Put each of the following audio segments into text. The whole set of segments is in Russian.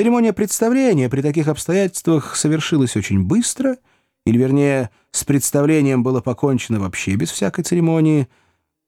Церемония представления при таких обстоятельствах совершилась очень быстро, или, вернее, с представлением было покончено вообще без всякой церемонии.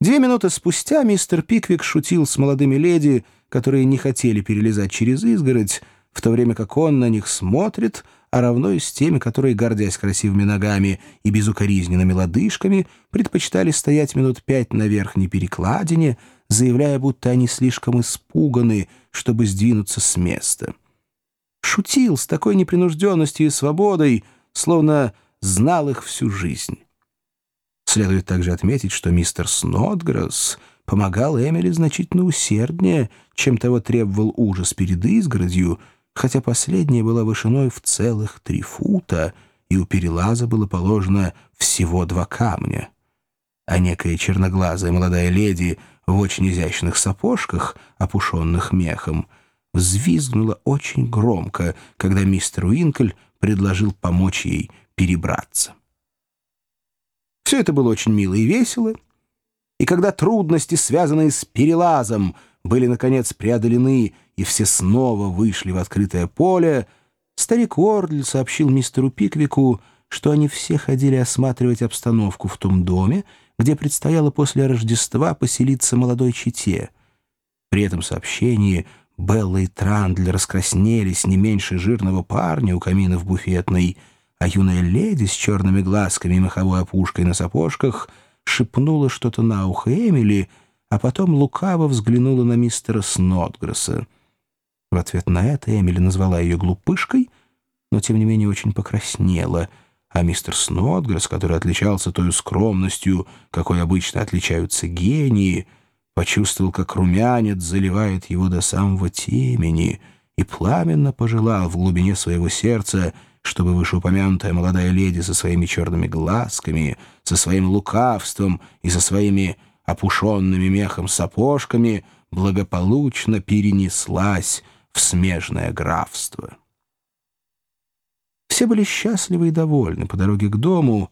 Две минуты спустя мистер Пиквик шутил с молодыми леди, которые не хотели перелезать через изгородь, в то время как он на них смотрит, а равно и с теми, которые, гордясь красивыми ногами и безукоризненными лодыжками, предпочитали стоять минут пять на верхней перекладине, заявляя, будто они слишком испуганы, чтобы сдвинуться с места. Шутил с такой непринужденностью и свободой, словно знал их всю жизнь. Следует также отметить, что мистер Снотгресс помогал Эмили значительно усерднее, чем того требовал ужас перед изгородью, хотя последняя была вышиной в целых три фута, и у перелаза было положено всего два камня. А некая черноглазая молодая леди в очень изящных сапожках, опушенных мехом, взвизгнула очень громко, когда мистер Уинкль предложил помочь ей перебраться. Все это было очень мило и весело, и когда трудности, связанные с перелазом, были, наконец, преодолены, и все снова вышли в открытое поле, старик Уордль сообщил мистеру Пиквику, что они все ходили осматривать обстановку в том доме, где предстояло после Рождества поселиться молодой чете. При этом сообщении Белла и Трандль раскраснелись не меньше жирного парня у камина в буфетной, а юная леди с черными глазками и меховой опушкой на сапожках шепнула что-то на ухо Эмили, а потом лукаво взглянула на мистера Снотгресса. В ответ на это Эмили назвала ее глупышкой, но тем не менее очень покраснела — а мистер Снотгресс, который отличался той скромностью, какой обычно отличаются гении, почувствовал, как румянец заливает его до самого темени и пламенно пожелал в глубине своего сердца, чтобы вышеупомянутая молодая леди со своими черными глазками, со своим лукавством и со своими опушенными мехом сапожками благополучно перенеслась в смежное графство. Все были счастливы и довольны по дороге к дому,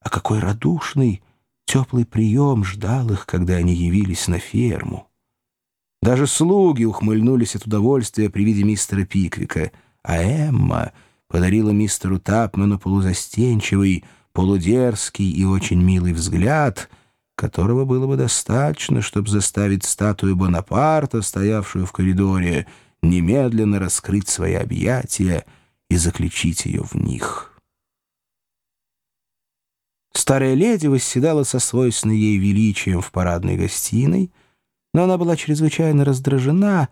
а какой радушный, теплый прием ждал их, когда они явились на ферму. Даже слуги ухмыльнулись от удовольствия при виде мистера Пиквика, а Эмма подарила мистеру Тапману полузастенчивый, полудерзкий и очень милый взгляд, которого было бы достаточно, чтобы заставить статую Бонапарта, стоявшую в коридоре, немедленно раскрыть свои объятия — и заключить ее в них. Старая леди восседала со свойственной ей величием в парадной гостиной, но она была чрезвычайно раздражена,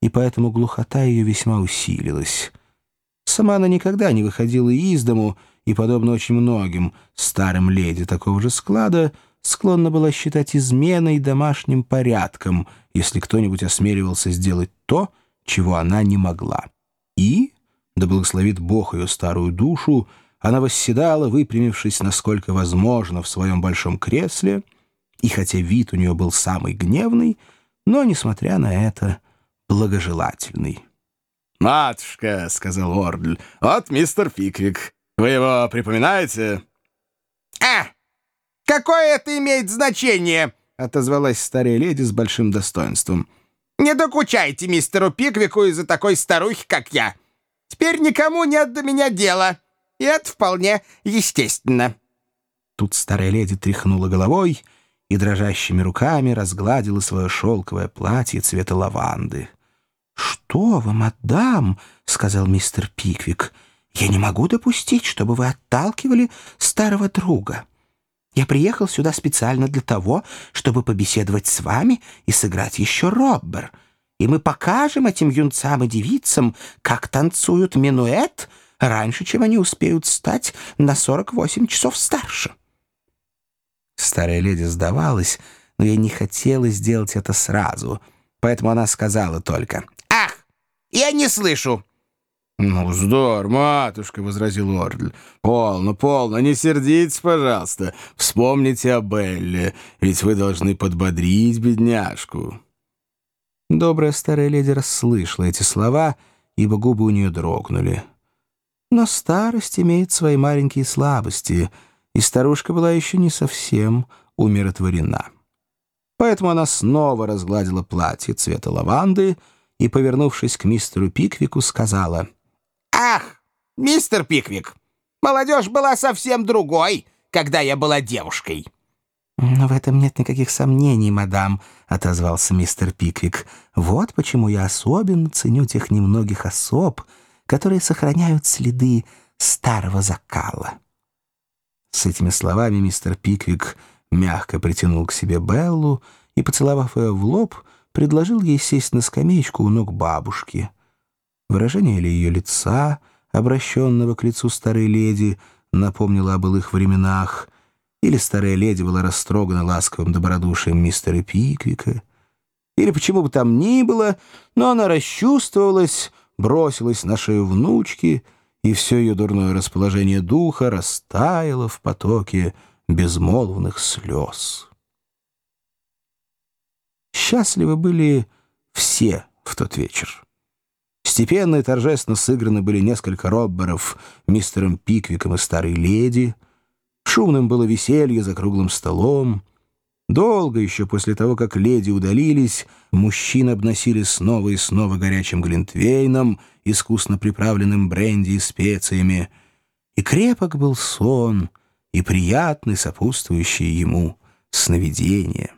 и поэтому глухота ее весьма усилилась. Сама она никогда не выходила из дому, и, подобно очень многим старым леди такого же склада, склонна была считать изменой домашним порядком, если кто-нибудь осмеливался сделать то, чего она не могла. И да благословит Бог ее старую душу, она восседала, выпрямившись, насколько возможно, в своем большом кресле, и хотя вид у нее был самый гневный, но, несмотря на это, благожелательный. «Матушка», — сказал Ордль, — «вот мистер Пиквик. Вы его припоминаете?» «А, какое это имеет значение?» — отозвалась старая леди с большим достоинством. «Не докучайте мистеру Пиквику из-за такой старухи, как я». Теперь никому нет до меня дела, и это вполне естественно». Тут старая леди тряхнула головой и дрожащими руками разгладила свое шелковое платье цвета лаванды. «Что вы, мадам?» — сказал мистер Пиквик. «Я не могу допустить, чтобы вы отталкивали старого друга. Я приехал сюда специально для того, чтобы побеседовать с вами и сыграть еще роббер» и мы покажем этим юнцам и девицам, как танцуют минуэт раньше, чем они успеют стать на 48 часов старше». Старая леди сдавалась, но ей не хотелось сделать это сразу, поэтому она сказала только «Ах, я не слышу!» «Ну, здор, матушка», — возразил Ордль. «Полно, полно, не сердитесь, пожалуйста. Вспомните о Белле, ведь вы должны подбодрить бедняжку». Добрая старая леди расслышала эти слова, ибо губы у нее дрогнули. Но старость имеет свои маленькие слабости, и старушка была еще не совсем умиротворена. Поэтому она снова разгладила платье цвета лаванды и, повернувшись к мистеру Пиквику, сказала. «Ах, мистер Пиквик, молодежь была совсем другой, когда я была девушкой». «Но в этом нет никаких сомнений, мадам», — отозвался мистер Пиквик. «Вот почему я особенно ценю тех немногих особ, которые сохраняют следы старого закала». С этими словами мистер Пиквик мягко притянул к себе Беллу и, поцеловав ее в лоб, предложил ей сесть на скамеечку у ног бабушки. Выражение ли ее лица, обращенного к лицу старой леди, напомнило о былых временах — или старая леди была растрогана ласковым добродушием мистера Пиквика, или почему бы там ни было, но она расчувствовалась, бросилась на шею внучки, и все ее дурное расположение духа растаяло в потоке безмолвных слез. Счастливы были все в тот вечер. Степенно и торжественно сыграны были несколько робберов мистером Пиквиком и старой леди — Шумным было веселье за круглым столом. Долго еще после того, как леди удалились, мужчин обносили снова и снова горячим глинтвейном, искусно приправленным бренди и специями. И крепок был сон, и приятный, сопутствующий ему сновидение.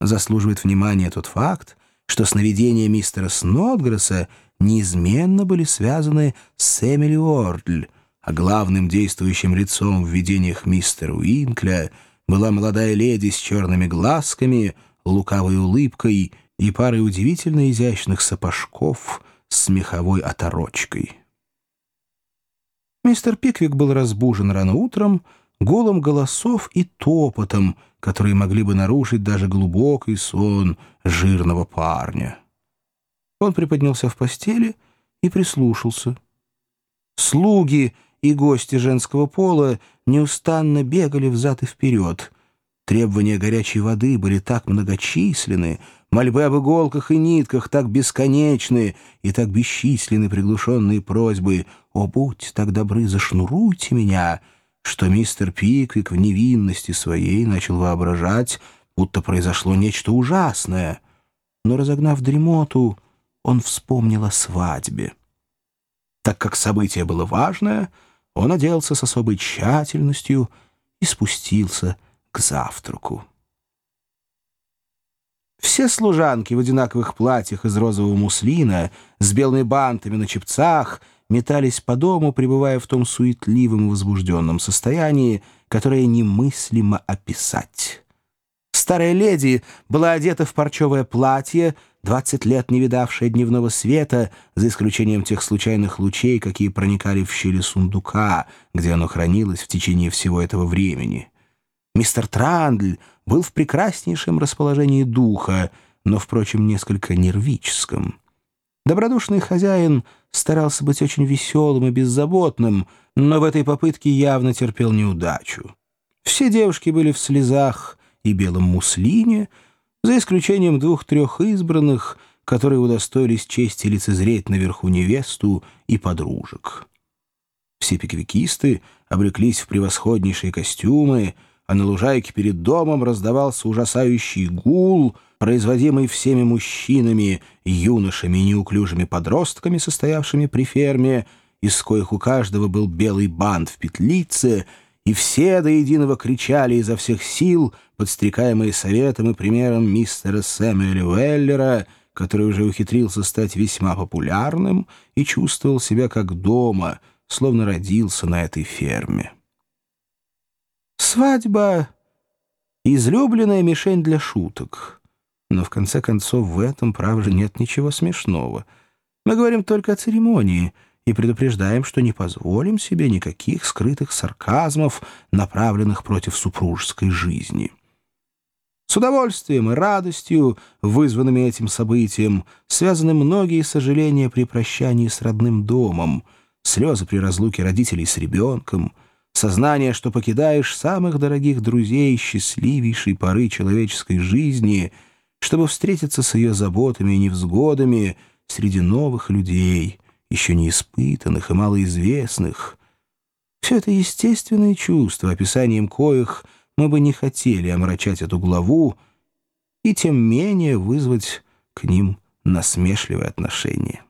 Заслуживает внимания тот факт, что сновидения мистера Снотгресса неизменно были связаны с Эмили Уордль, а главным действующим лицом в видениях мистера Уинкля была молодая леди с черными глазками, лукавой улыбкой и парой удивительно изящных сапожков с меховой оторочкой. Мистер Пиквик был разбужен рано утром голым голосов и топотом, которые могли бы нарушить даже глубокий сон жирного парня. Он приподнялся в постели и прислушался. Слуги и гости женского пола неустанно бегали взад и вперед. Требования горячей воды были так многочисленны, мольбы об иголках и нитках так бесконечны и так бесчисленны приглушенные просьбы «О, будь так добры, зашнуруйте меня!» что мистер Пиквик в невинности своей начал воображать, будто произошло нечто ужасное. Но, разогнав дремоту, он вспомнил о свадьбе. Так как событие было важное — он оделся с особой тщательностью и спустился к завтраку. Все служанки в одинаковых платьях из розового муслина с белыми бантами на чепцах метались по дому, пребывая в том суетливом и возбужденном состоянии, которое немыслимо описать. Старая леди была одета в парчевое платье, двадцать лет не видавшая дневного света, за исключением тех случайных лучей, какие проникали в щели сундука, где оно хранилось в течение всего этого времени. Мистер Трандль был в прекраснейшем расположении духа, но, впрочем, несколько нервическом. Добродушный хозяин старался быть очень веселым и беззаботным, но в этой попытке явно терпел неудачу. Все девушки были в слезах и белом муслине — за исключением двух-трех избранных, которые удостоились чести лицезреть наверху невесту и подружек. Все пиквикисты обреклись в превосходнейшие костюмы, а на лужайке перед домом раздавался ужасающий гул, производимый всеми мужчинами, юношами и неуклюжими подростками, состоявшими при ферме, из коих у каждого был белый бант в петлице — и все до единого кричали изо всех сил, подстрекаемые советом и примером мистера Сэмюэля Уэллера, который уже ухитрился стать весьма популярным и чувствовал себя как дома, словно родился на этой ферме. Свадьба — излюбленная мишень для шуток. Но в конце концов в этом, правда, нет ничего смешного. Мы говорим только о церемонии — и предупреждаем, что не позволим себе никаких скрытых сарказмов, направленных против супружеской жизни. С удовольствием и радостью, вызванными этим событием, связаны многие сожаления при прощании с родным домом, слезы при разлуке родителей с ребенком, сознание, что покидаешь самых дорогих друзей счастливейшей поры человеческой жизни, чтобы встретиться с ее заботами и невзгодами среди новых людей — еще не испытанных и малоизвестных. Все это естественные чувства, описанием коих мы бы не хотели омрачать эту главу и тем менее вызвать к ним насмешливое отношение.